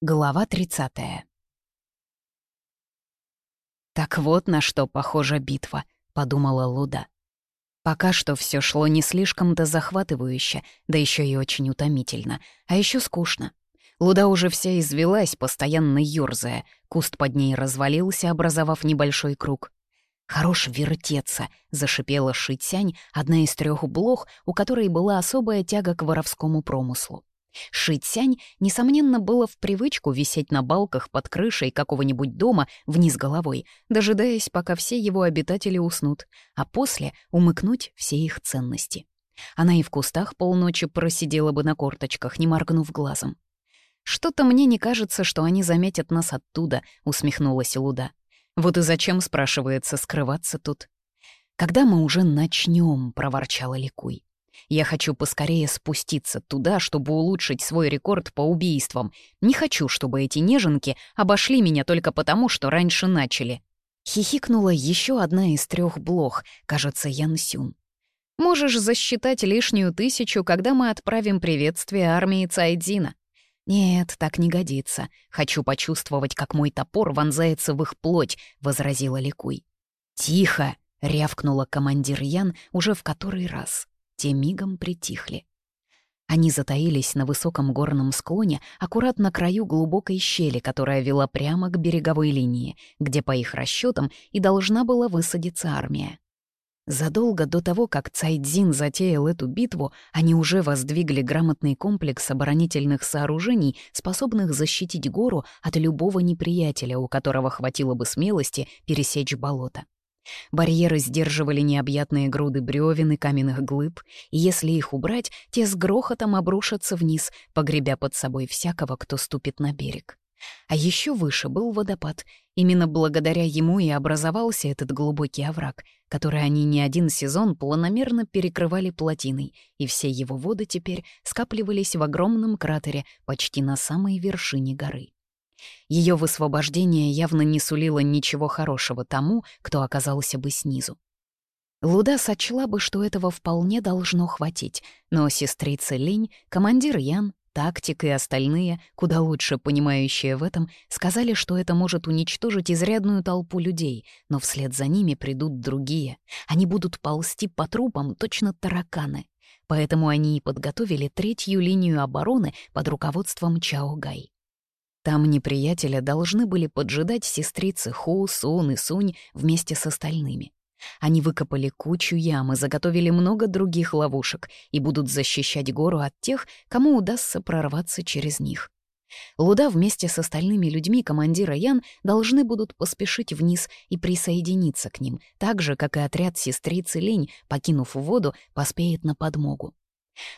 Глава 30. «Так вот на что похожа битва», — подумала Луда. Пока что все шло не слишком-то захватывающе, да еще и очень утомительно, а еще скучно. Луда уже вся извелась, постоянно ёрзая, куст под ней развалился, образовав небольшой круг. «Хорош вертеться», — зашипела Шитсянь, одна из трех блох, у которой была особая тяга к воровскому промыслу. Шитсянь, несомненно, было в привычку висеть на балках под крышей какого-нибудь дома вниз головой, дожидаясь, пока все его обитатели уснут, а после умыкнуть все их ценности. Она и в кустах полночи просидела бы на корточках, не моргнув глазом. «Что-то мне не кажется, что они заметят нас оттуда», — усмехнулась Луда. «Вот и зачем, — спрашивается, — скрываться тут?» «Когда мы уже начнем?» — проворчала Ликуй. Я хочу поскорее спуститься туда, чтобы улучшить свой рекорд по убийствам. Не хочу, чтобы эти неженки обошли меня только потому, что раньше начали. Хихикнула еще одна из трех блох, кажется, Ян Сюн. Можешь засчитать лишнюю тысячу, когда мы отправим приветствие армии Цайдзина. «Нет, так не годится. Хочу почувствовать, как мой топор вонзается в их плоть», — возразила Ликуй. «Тихо!» — рявкнула командир Ян уже в который раз те мигом притихли. Они затаились на высоком горном склоне, аккуратно краю глубокой щели, которая вела прямо к береговой линии, где, по их расчетам, и должна была высадиться армия. Задолго до того, как Цайдзин затеял эту битву, они уже воздвигли грамотный комплекс оборонительных сооружений, способных защитить гору от любого неприятеля, у которого хватило бы смелости пересечь болото. Барьеры сдерживали необъятные груды бревен и каменных глыб, и если их убрать, те с грохотом обрушатся вниз, погребя под собой всякого, кто ступит на берег. А еще выше был водопад. Именно благодаря ему и образовался этот глубокий овраг, который они не один сезон планомерно перекрывали плотиной, и все его воды теперь скапливались в огромном кратере почти на самой вершине горы. Ее высвобождение явно не сулило ничего хорошего тому, кто оказался бы снизу. Луда сочла бы, что этого вполне должно хватить, но сестрица Лень, командир Ян, тактик и остальные, куда лучше понимающие в этом, сказали, что это может уничтожить изрядную толпу людей, но вслед за ними придут другие. Они будут ползти по трупам точно тараканы. Поэтому они и подготовили третью линию обороны под руководством Чао Гай. Там неприятеля должны были поджидать сестрицы Ху, Сун и Сунь вместе с остальными. Они выкопали кучу ям и заготовили много других ловушек и будут защищать гору от тех, кому удастся прорваться через них. Луда вместе с остальными людьми командира Ян должны будут поспешить вниз и присоединиться к ним, так же, как и отряд сестрицы Лень, покинув воду, поспеет на подмогу.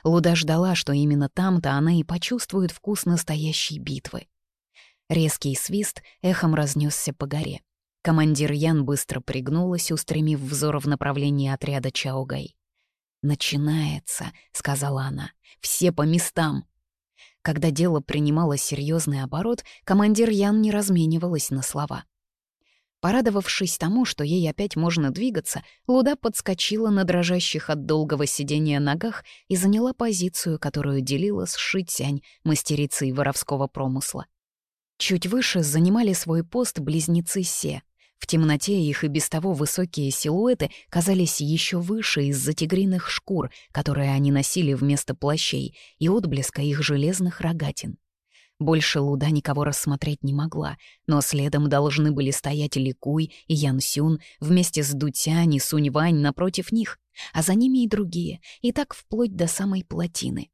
Луда ждала, что именно там-то она и почувствует вкус настоящей битвы. Резкий свист эхом разнесся по горе. Командир Ян быстро пригнулась, устремив взор в направлении отряда Чаогай. «Начинается», — сказала она. «Все по местам». Когда дело принимало серьезный оборот, командир Ян не разменивалась на слова. Порадовавшись тому, что ей опять можно двигаться, Луда подскочила на дрожащих от долгого сидения ногах и заняла позицию, которую делила с Шитянь, мастерицей воровского промысла. Чуть выше занимали свой пост близнецы Се. В темноте их и без того высокие силуэты казались еще выше из-за тигриных шкур, которые они носили вместо плащей, и отблеска их железных рогатин. Больше Луда никого рассмотреть не могла, но следом должны были стоять Ликуй и Ян Сюн вместе с Дутянь и Сунь Вань напротив них, а за ними и другие, и так вплоть до самой плотины.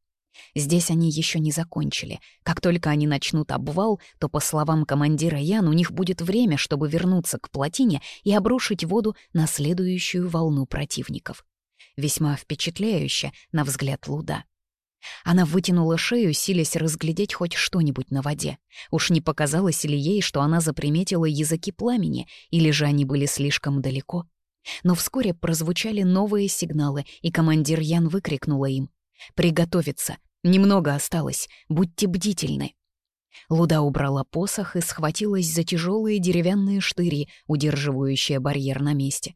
Здесь они еще не закончили. Как только они начнут обвал, то, по словам командира Ян, у них будет время, чтобы вернуться к плотине и обрушить воду на следующую волну противников. Весьма впечатляюще, на взгляд Луда. Она вытянула шею, силясь разглядеть хоть что-нибудь на воде. Уж не показалось ли ей, что она заприметила языки пламени, или же они были слишком далеко? Но вскоре прозвучали новые сигналы, и командир Ян выкрикнула им. «Приготовиться! Немного осталось, будьте бдительны». Луда убрала посох и схватилась за тяжелые деревянные штыри, удерживающие барьер на месте.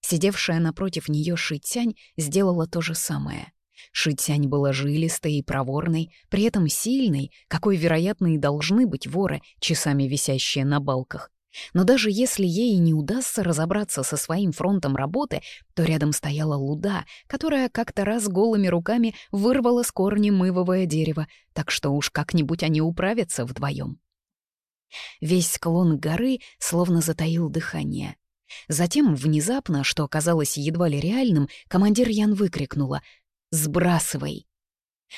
Сидевшая напротив нее Шитянь сделала то же самое. Шитянь была жилистой и проворной, при этом сильной, какой, вероятно, и должны быть воры, часами висящие на балках. Но даже если ей не удастся разобраться со своим фронтом работы, то рядом стояла луда, которая как-то раз голыми руками вырвала с корнем мывовое дерево, так что уж как-нибудь они управятся вдвоем. Весь склон горы словно затаил дыхание. Затем, внезапно, что оказалось едва ли реальным, командир Ян выкрикнула «Сбрасывай!».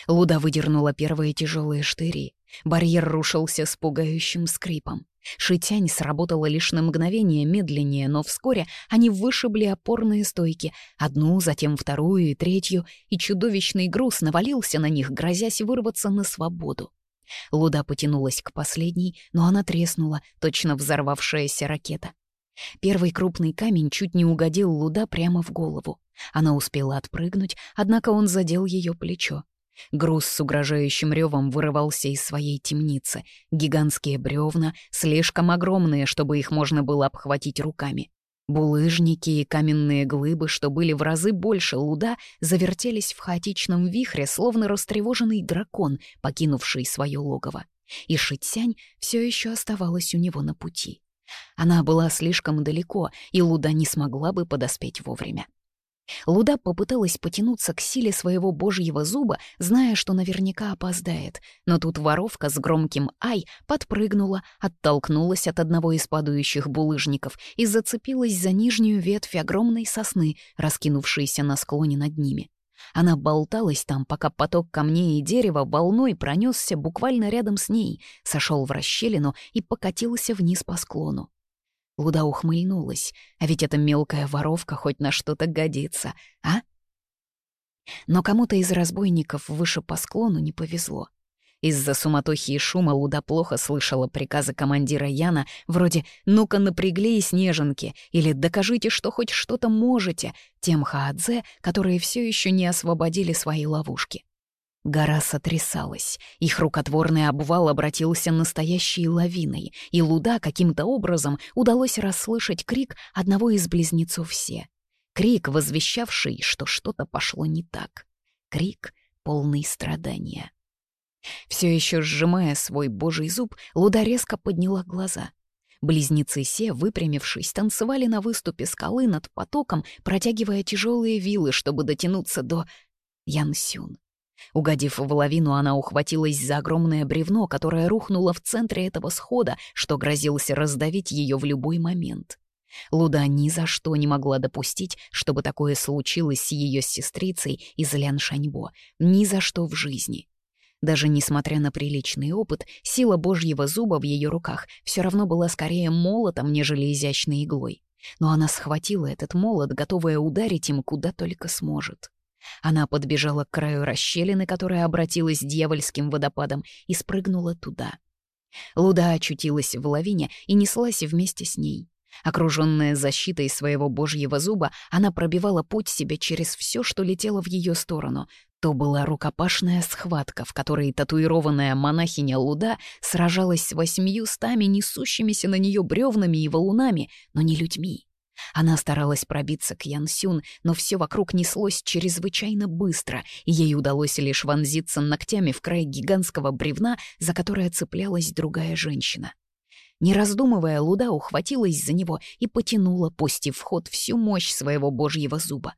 Луда выдернула первые тяжелые штыри. Барьер рушился с пугающим скрипом. Шитянь сработала лишь на мгновение медленнее, но вскоре они вышибли опорные стойки, одну, затем вторую и третью, и чудовищный груз навалился на них, грозясь вырваться на свободу. Луда потянулась к последней, но она треснула, точно взорвавшаяся ракета. Первый крупный камень чуть не угодил Луда прямо в голову. Она успела отпрыгнуть, однако он задел ее плечо. Груз с угрожающим ревом вырывался из своей темницы. Гигантские бревна, слишком огромные, чтобы их можно было обхватить руками. Булыжники и каменные глыбы, что были в разы больше луда, завертелись в хаотичном вихре, словно растревоженный дракон, покинувший свое логово. И Шитсянь все еще оставалась у него на пути. Она была слишком далеко, и луда не смогла бы подоспеть вовремя. Луда попыталась потянуться к силе своего божьего зуба, зная, что наверняка опоздает, но тут воровка с громким «ай» подпрыгнула, оттолкнулась от одного из падающих булыжников и зацепилась за нижнюю ветвь огромной сосны, раскинувшейся на склоне над ними. Она болталась там, пока поток камней и дерева волной пронесся буквально рядом с ней, сошел в расщелину и покатился вниз по склону. Луда ухмыльнулась. А ведь эта мелкая воровка хоть на что-то годится, а? Но кому-то из разбойников выше по склону не повезло. Из-за суматохи и шума Луда плохо слышала приказы командира Яна вроде «Ну-ка напряглись, неженки!» или «Докажите, что хоть что-то можете» тем хаадзе, которые все еще не освободили свои ловушки. Гора сотрясалась, их рукотворный обвал обратился настоящей лавиной, и Луда каким-то образом удалось расслышать крик одного из близнецов все. Крик, возвещавший, что что-то пошло не так. Крик, полный страдания. Все еще сжимая свой божий зуб, Луда резко подняла глаза. Близнецы Се, выпрямившись, танцевали на выступе скалы над потоком, протягивая тяжелые вилы, чтобы дотянуться до... Янсюн. Угодив в лавину, она ухватилась за огромное бревно, которое рухнуло в центре этого схода, что грозился раздавить ее в любой момент. Луда ни за что не могла допустить, чтобы такое случилось с ее сестрицей из Лян Шаньбо. Ни за что в жизни. Даже несмотря на приличный опыт, сила божьего зуба в ее руках все равно была скорее молотом, нежели изящной иглой. Но она схватила этот молот, готовая ударить им куда только сможет. Она подбежала к краю расщелины, которая обратилась дьявольским водопадом, и спрыгнула туда. Луда очутилась в лавине и неслась вместе с ней. Окруженная защитой своего божьего зуба, она пробивала путь себе через все, что летело в ее сторону. То была рукопашная схватка, в которой татуированная монахиня Луда сражалась с восьмью стами, несущимися на нее бревнами и валунами, но не людьми. Она старалась пробиться к Ян Сюн, но все вокруг неслось чрезвычайно быстро, и ей удалось лишь вонзиться ногтями в край гигантского бревна, за которое цеплялась другая женщина. Не раздумывая, Луда ухватилась за него и потянула, пустив в ход всю мощь своего божьего зуба.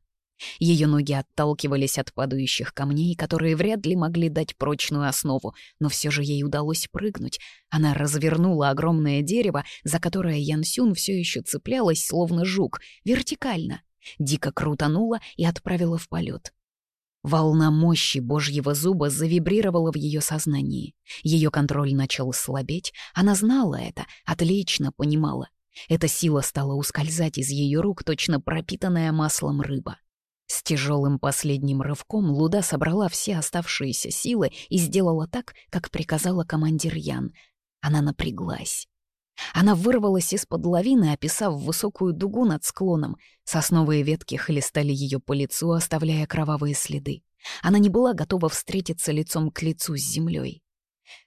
Ее ноги отталкивались от падающих камней, которые вряд ли могли дать прочную основу, но все же ей удалось прыгнуть. Она развернула огромное дерево, за которое Янсюн все еще цеплялась, словно жук, вертикально. Дико крутанула и отправила в полет. Волна мощи божьего зуба завибрировала в ее сознании. Ее контроль начал слабеть, она знала это, отлично понимала. Эта сила стала ускользать из ее рук, точно пропитанная маслом рыба. Тяжелым последним рывком Луда собрала все оставшиеся силы и сделала так, как приказала командир Ян. Она напряглась. Она вырвалась из-под лавины, описав высокую дугу над склоном. Сосновые ветки хлестали ее по лицу, оставляя кровавые следы. Она не была готова встретиться лицом к лицу с землей.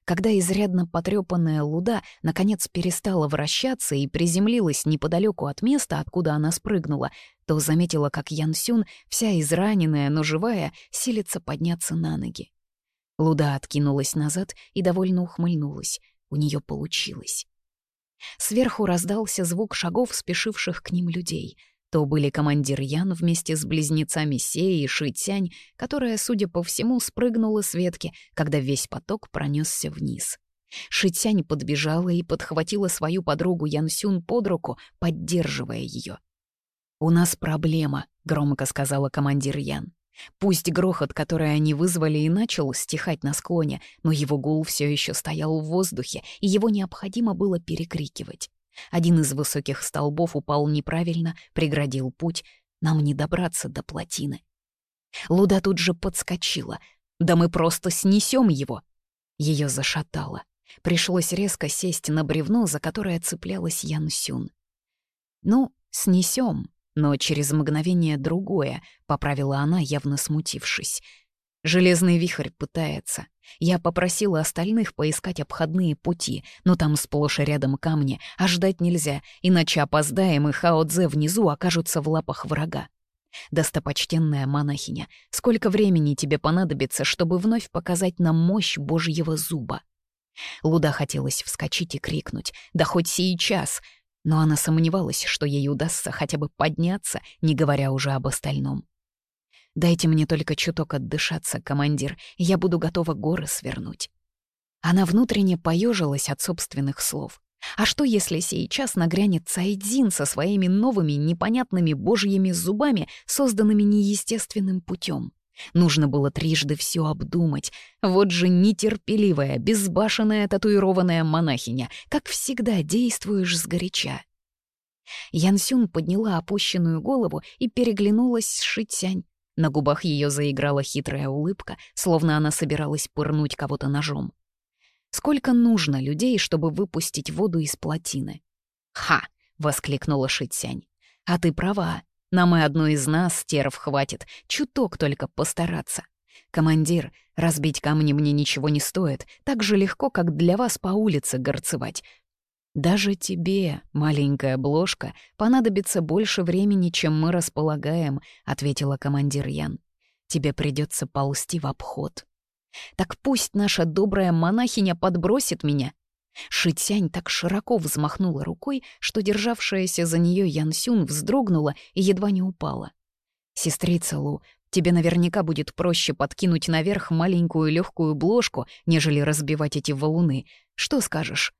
Когда изрядно потрепанная луда наконец перестала вращаться и приземлилась неподалеку от места, откуда она спрыгнула, то заметила, как Ян Сюн, вся израненная, но живая, силится подняться на ноги. Луда откинулась назад и довольно ухмыльнулась. У нее получилось. Сверху раздался звук шагов спешивших к ним людей. То были командир Ян вместе с близнецами Сеи и Шитянь, которая, судя по всему, спрыгнула с ветки, когда весь поток пронесся вниз. Шитянь подбежала и подхватила свою подругу Ян Сюн под руку, поддерживая ее. «У нас проблема», — громко сказала командир Ян. Пусть грохот, который они вызвали, и начал стихать на склоне, но его гул все еще стоял в воздухе, и его необходимо было перекрикивать. Один из высоких столбов упал неправильно, преградил путь. Нам не добраться до плотины. Луда тут же подскочила. Да мы просто снесем его. Ее зашатало. Пришлось резко сесть на бревно, за которое цеплялась Ян Сюн. Ну, снесем, но через мгновение другое, поправила она, явно смутившись. Железный вихрь пытается. Я попросила остальных поискать обходные пути, но там сплошь и рядом камни, а ждать нельзя, иначе опоздаем, и Хаодзе внизу окажутся в лапах врага. Достопочтенная монахиня, сколько времени тебе понадобится, чтобы вновь показать нам мощь Божьего зуба? Луда хотелось вскочить и крикнуть, да хоть сейчас, но она сомневалась, что ей удастся хотя бы подняться, не говоря уже об остальном. Дайте мне только чуток отдышаться, командир, я буду готова горы свернуть». Она внутренне поежилась от собственных слов. А что, если сейчас нагрянет Цайдзин со своими новыми непонятными божьими зубами, созданными неестественным путем? Нужно было трижды все обдумать. Вот же нетерпеливая, безбашенная татуированная монахиня, как всегда действуешь сгоряча. Янсюн подняла опущенную голову и переглянулась с Шитянь. На губах ее заиграла хитрая улыбка, словно она собиралась пырнуть кого-то ножом. «Сколько нужно людей, чтобы выпустить воду из плотины?» «Ха!» — воскликнула Шитсянь. «А ты права. Нам и одной из нас, стерв, хватит. Чуток только постараться. Командир, разбить камни мне ничего не стоит. Так же легко, как для вас по улице горцевать. Даже тебе, маленькая бложка, понадобится больше времени, чем мы располагаем, ответила командир Ян. Тебе придется ползти в обход. Так пусть наша добрая монахиня подбросит меня. Шитянь так широко взмахнула рукой, что державшаяся за нее Ян Сюн вздрогнула и едва не упала. Сестрица Лу, тебе наверняка будет проще подкинуть наверх маленькую легкую бложку, нежели разбивать эти валуны. Что скажешь?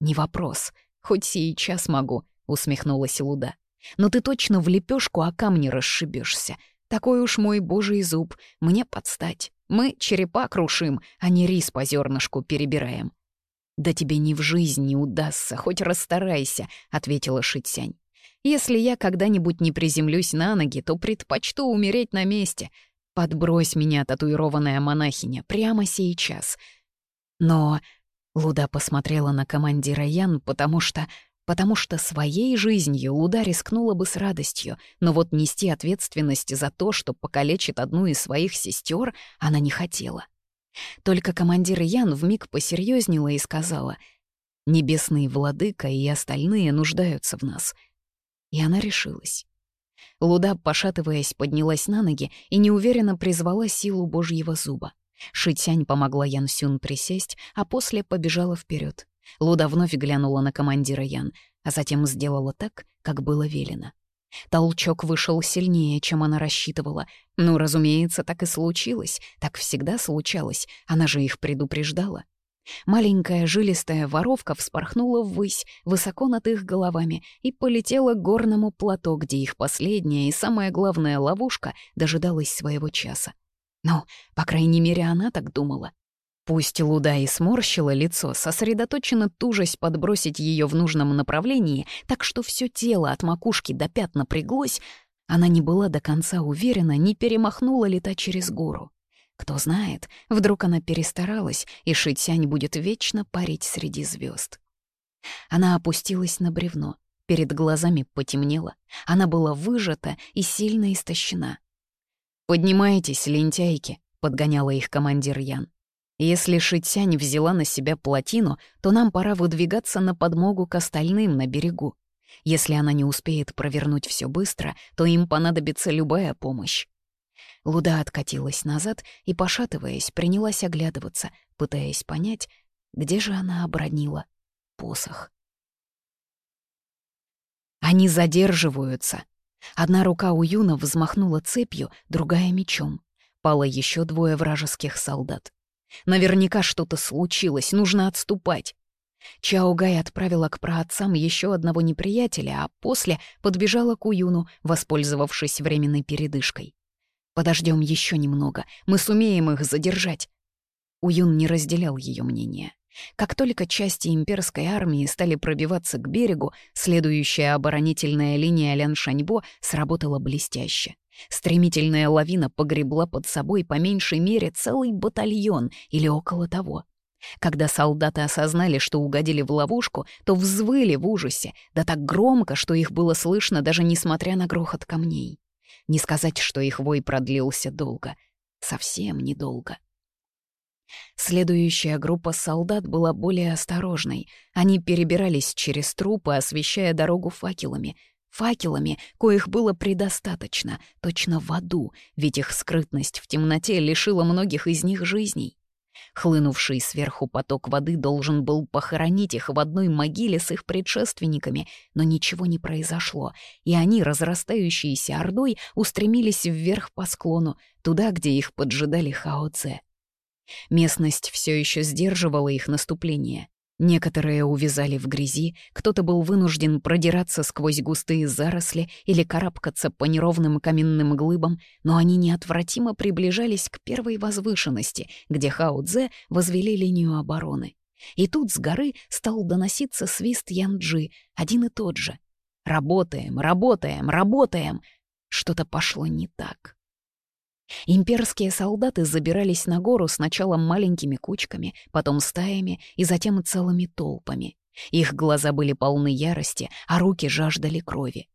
«Не вопрос. Хоть сейчас могу», — усмехнулась Луда. «Но ты точно в лепешку о камни расшибешься. Такой уж мой божий зуб. Мне подстать. Мы черепа крушим, а не рис по зернышку перебираем». «Да тебе ни в жизнь не удастся, хоть расстарайся», — ответила Шитсянь. «Если я когда-нибудь не приземлюсь на ноги, то предпочту умереть на месте. Подбрось меня, татуированная монахиня, прямо сейчас». «Но...» Луда посмотрела на командира Ян, потому что... Потому что своей жизнью Луда рискнула бы с радостью, но вот нести ответственность за то, что покалечит одну из своих сестер, она не хотела. Только командир Ян вмиг посерьезнела и сказала, "Небесные владыка и остальные нуждаются в нас». И она решилась. Луда, пошатываясь, поднялась на ноги и неуверенно призвала силу божьего зуба. Шитянь помогла Ян Сюн присесть, а после побежала вперед. Луда вновь глянула на командира Ян, а затем сделала так, как было велено. Толчок вышел сильнее, чем она рассчитывала. Ну, разумеется, так и случилось, так всегда случалось, она же их предупреждала. Маленькая жилистая воровка вспорхнула ввысь, высоко над их головами, и полетела к горному плато, где их последняя и самая главная ловушка дожидалась своего часа. Ну, по крайней мере, она так думала. Пусть Луда и сморщила лицо, сосредоточена тужесть подбросить ее в нужном направлении, так что все тело от макушки до пят напряглось, она не была до конца уверена, не перемахнула ли та через гору. Кто знает, вдруг она перестаралась, и Шитянь будет вечно парить среди звезд. Она опустилась на бревно, перед глазами потемнело, она была выжата и сильно истощена — «Поднимайтесь, лентяйки», — подгоняла их командир Ян. «Если Шитсянь взяла на себя плотину, то нам пора выдвигаться на подмогу к остальным на берегу. Если она не успеет провернуть все быстро, то им понадобится любая помощь». Луда откатилась назад и, пошатываясь, принялась оглядываться, пытаясь понять, где же она обронила посох. «Они задерживаются», Одна рука у Юна взмахнула цепью, другая — мечом. Пало еще двое вражеских солдат. Наверняка что-то случилось, нужно отступать. Чао Гай отправила к праотцам еще одного неприятеля, а после подбежала к Уюну, воспользовавшись временной передышкой. Подождем еще немного, мы сумеем их задержать. Уюн не разделял ее мнение. Как только части имперской армии стали пробиваться к берегу, следующая оборонительная линия Ляншаньбо сработала блестяще. Стремительная лавина погребла под собой по меньшей мере целый батальон или около того. Когда солдаты осознали, что угодили в ловушку, то взвыли в ужасе, да так громко, что их было слышно даже несмотря на грохот камней. Не сказать, что их вой продлился долго. Совсем недолго. — Следующая группа солдат была более осторожной. Они перебирались через трупы, освещая дорогу факелами. Факелами, коих было предостаточно, точно в аду, ведь их скрытность в темноте лишила многих из них жизней. Хлынувший сверху поток воды должен был похоронить их в одной могиле с их предшественниками, но ничего не произошло, и они, разрастающиеся ордой, устремились вверх по склону, туда, где их поджидали хаоце. Местность все еще сдерживала их наступление. Некоторые увязали в грязи, кто-то был вынужден продираться сквозь густые заросли или карабкаться по неровным каменным глыбам, но они неотвратимо приближались к первой возвышенности, где Хаудзе возвели линию обороны. И тут с горы стал доноситься свист Янджи, один и тот же. «Работаем, работаем, работаем!» Что-то пошло не так. Имперские солдаты забирались на гору сначала маленькими кучками, потом стаями и затем целыми толпами. Их глаза были полны ярости, а руки жаждали крови.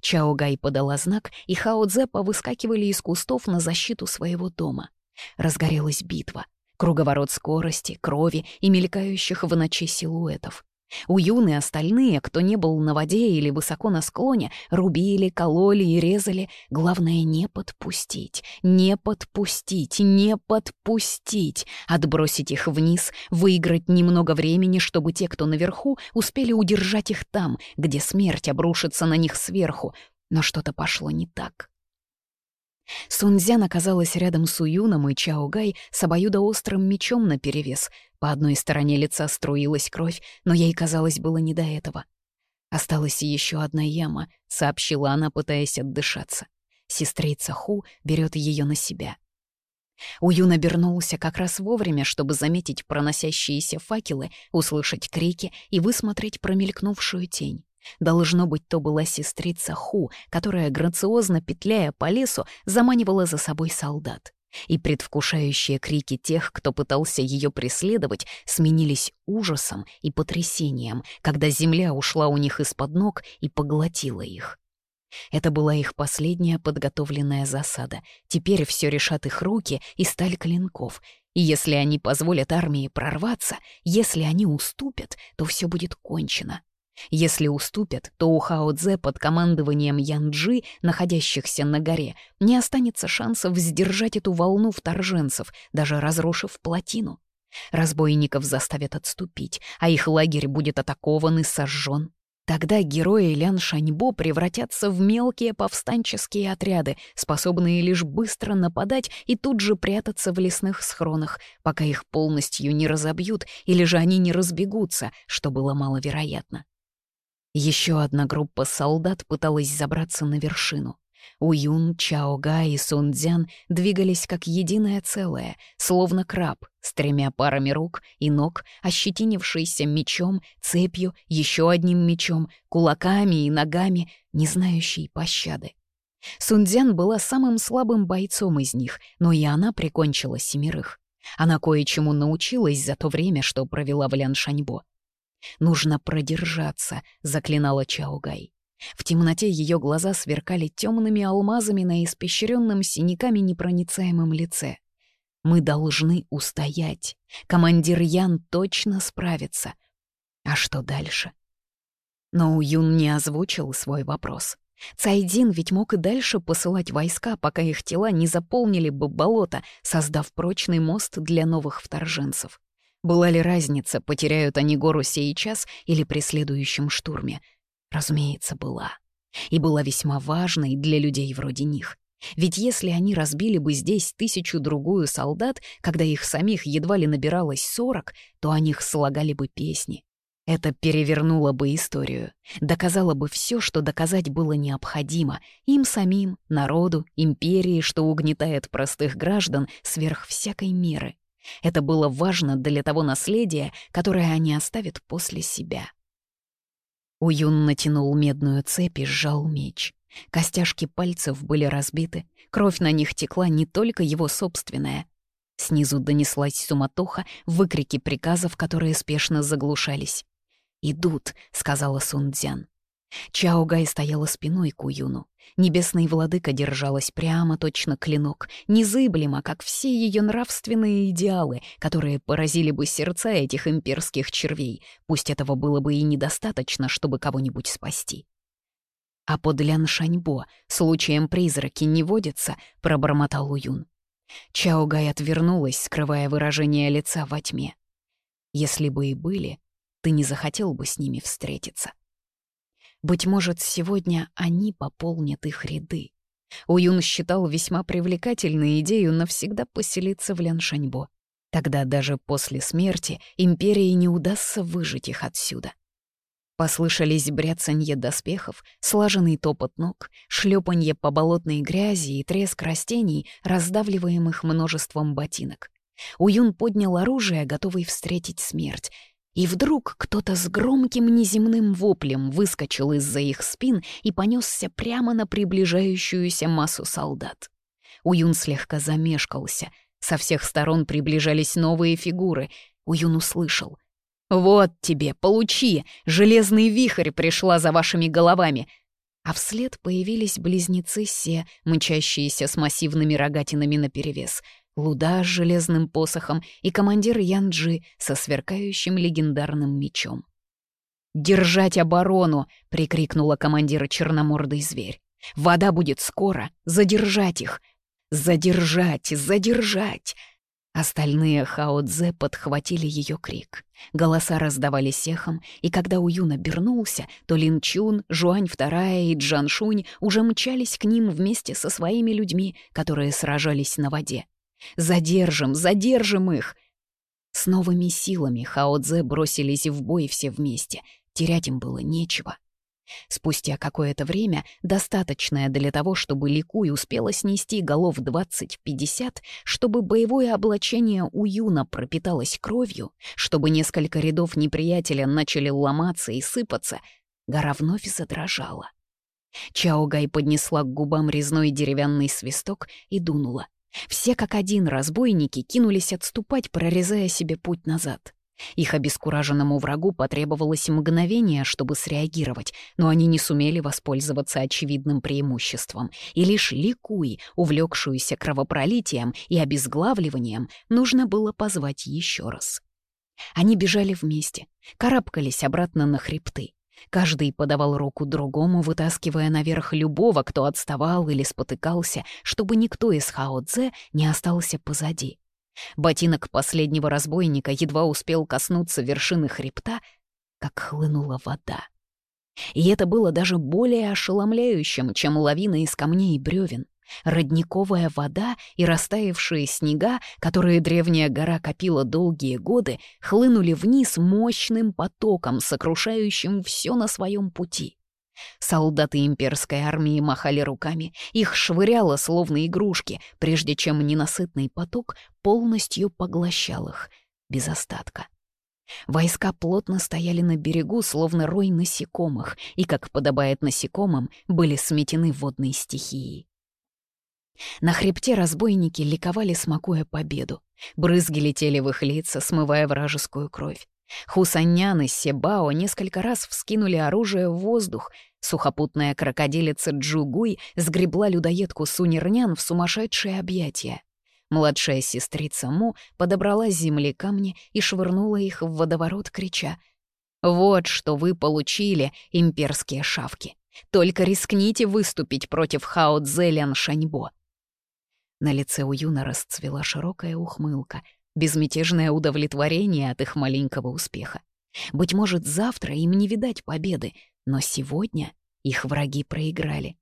Чао Гай подала знак, и Хао Цзэ повыскакивали из кустов на защиту своего дома. Разгорелась битва. Круговорот скорости, крови и мелькающих в ночи силуэтов. У юны остальные, а кто не был на воде или высоко на склоне, рубили, кололи и резали. Главное — не подпустить, не подпустить, не подпустить. Отбросить их вниз, выиграть немного времени, чтобы те, кто наверху, успели удержать их там, где смерть обрушится на них сверху. Но что-то пошло не так. Сунцзян оказалась рядом с Уюном и Чаогай с обоюдоострым мечом наперевес. По одной стороне лица струилась кровь, но ей, казалось, было не до этого. «Осталась еще одна яма», — сообщила она, пытаясь отдышаться. Сестрица Ху берет ее на себя. Уюн обернулся как раз вовремя, чтобы заметить проносящиеся факелы, услышать крики и высмотреть промелькнувшую тень. Должно быть, то была сестрица Ху, которая, грациозно петляя по лесу, заманивала за собой солдат. И предвкушающие крики тех, кто пытался ее преследовать, сменились ужасом и потрясением, когда земля ушла у них из-под ног и поглотила их. Это была их последняя подготовленная засада. Теперь все решат их руки и сталь клинков. И если они позволят армии прорваться, если они уступят, то все будет кончено. Если уступят, то у Хао Цзэ под командованием Янджи, находящихся на горе, не останется шансов сдержать эту волну вторженцев, даже разрушив плотину. Разбойников заставят отступить, а их лагерь будет атакован и сожжен. Тогда герои Лян Шаньбо превратятся в мелкие повстанческие отряды, способные лишь быстро нападать и тут же прятаться в лесных схронах, пока их полностью не разобьют или же они не разбегутся, что было маловероятно. Еще одна группа солдат пыталась забраться на вершину. Уюн, Чаога и Сунцзян двигались как единое целое, словно краб, с тремя парами рук и ног, ощетинившийся мечом, цепью, еще одним мечом, кулаками и ногами, не знающий пощады. Сунцзян была самым слабым бойцом из них, но и она прикончила семерых. Она кое-чему научилась за то время, что провела в Ляншаньбо. «Нужно продержаться», — заклинала Чаугай. В темноте ее глаза сверкали темными алмазами на испещренном синяками непроницаемом лице. «Мы должны устоять. Командир Ян точно справится. А что дальше?» Но Юн не озвучил свой вопрос. Цайдин ведь мог и дальше посылать войска, пока их тела не заполнили бы болото, создав прочный мост для новых вторженцев. Была ли разница, потеряют они гору сейчас или при следующем штурме? Разумеется, была. И была весьма важной для людей вроде них. Ведь если они разбили бы здесь тысячу-другую солдат, когда их самих едва ли набиралось сорок, то о них слагали бы песни. Это перевернуло бы историю, доказало бы все, что доказать было необходимо им самим, народу, империи, что угнетает простых граждан сверх всякой меры. Это было важно для того наследия, которое они оставят после себя. Уюн натянул медную цепь и сжал меч. Костяшки пальцев были разбиты, кровь на них текла не только его собственная. Снизу донеслась суматоха, выкрики приказов, которые спешно заглушались. «Идут», — сказала Сунцзян. Чао Гай стояла спиной к Уюну. Небесный владыка держалась прямо, точно клинок, незыблемо, как все ее нравственные идеалы, которые поразили бы сердца этих имперских червей, пусть этого было бы и недостаточно, чтобы кого-нибудь спасти. «А под Лян Шаньбо случаем призраки не водятся», — пробормотал Уюн. Чао Гай отвернулась, скрывая выражение лица во тьме. «Если бы Быть может, сегодня они пополнят их ряды. Уюн считал весьма привлекательной идею навсегда поселиться в Ляншаньбо. Тогда даже после смерти империи не удастся выжить их отсюда. Послышались бряцанье доспехов, слаженный топот ног, шлепанье по болотной грязи и треск растений, раздавливаемых множеством ботинок. Уюн поднял оружие, готовый встретить смерть, и вдруг кто-то с громким неземным воплем выскочил из-за их спин и понесся прямо на приближающуюся массу солдат. Уюн слегка замешкался. Со всех сторон приближались новые фигуры. Уюн услышал. «Вот тебе, получи! Железный вихрь пришла за вашими головами!» А вслед появились близнецы Се, мчащиеся с массивными рогатинами наперевес — Луда с железным посохом и командир Янджи со сверкающим легендарным мечом. «Держать оборону!» — прикрикнула командира черномордый зверь. «Вода будет скоро! Задержать их! Задержать! Задержать!» Остальные хаодзе подхватили ее крик. Голоса раздавались сехом, и когда Уюн обернулся, то Лин Чун, Жуань Вторая и Джан Шунь уже мчались к ним вместе со своими людьми, которые сражались на воде. «Задержим! Задержим их!» С новыми силами Хаодзе бросились в бой все вместе. Терять им было нечего. Спустя какое-то время, достаточное для того, чтобы Ликуй успела снести голов 20-50, чтобы боевое облачение у Юна пропиталось кровью, чтобы несколько рядов неприятеля начали ломаться и сыпаться, гора вновь задрожала. Чао поднесла к губам резной деревянный свисток и дунула — все как один разбойники кинулись отступать, прорезая себе путь назад. Их обескураженному врагу потребовалось мгновение, чтобы среагировать, но они не сумели воспользоваться очевидным преимуществом, и лишь Ликуй, увлекшуюся кровопролитием и обезглавливанием, нужно было позвать еще раз. Они бежали вместе, карабкались обратно на хребты. Каждый подавал руку другому, вытаскивая наверх любого, кто отставал или спотыкался, чтобы никто из хао не остался позади. Ботинок последнего разбойника едва успел коснуться вершины хребта, как хлынула вода. И это было даже более ошеломляющим, чем лавина из камней и бревен. Родниковая вода и растаявшие снега, которые древняя гора копила долгие годы, хлынули вниз мощным потоком, сокрушающим все на своем пути. Солдаты имперской армии махали руками, их швыряло словно игрушки, прежде чем ненасытный поток полностью поглощал их, без остатка. Войска плотно стояли на берегу, словно рой насекомых, и, как подобает насекомым, были сметены водной стихией. На хребте разбойники ликовали, смакуя победу. Брызги летели в их лица, смывая вражескую кровь. Хусанян и Себао несколько раз вскинули оружие в воздух. Сухопутная крокодилица Джугуй сгребла людоедку Сунернян в сумасшедшее объятия. Младшая сестрица Му подобрала с земли камни и швырнула их в водоворот, крича «Вот что вы получили, имперские шавки! Только рискните выступить против Хао Цзэлян Шаньбо!» На лице у Юна расцвела широкая ухмылка, безмятежное удовлетворение от их маленького успеха. Быть может, завтра им не видать победы, но сегодня их враги проиграли.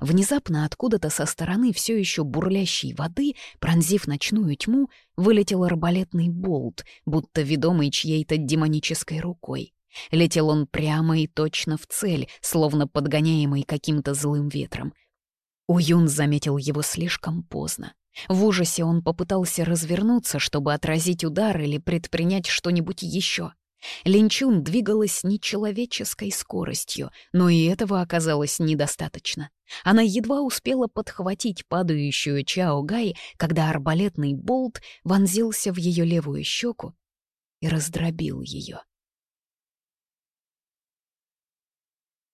Внезапно откуда-то со стороны все еще бурлящей воды, пронзив ночную тьму, вылетел арбалетный болт, будто ведомый чьей-то демонической рукой. Летел он прямо и точно в цель, словно подгоняемый каким-то злым ветром — Уюн заметил его слишком поздно. В ужасе он попытался развернуться, чтобы отразить удар или предпринять что-нибудь еще. Линчун двигалась нечеловеческой скоростью, но и этого оказалось недостаточно. Она едва успела подхватить падающую Чао Гай, когда арбалетный болт вонзился в ее левую щеку и раздробил ее.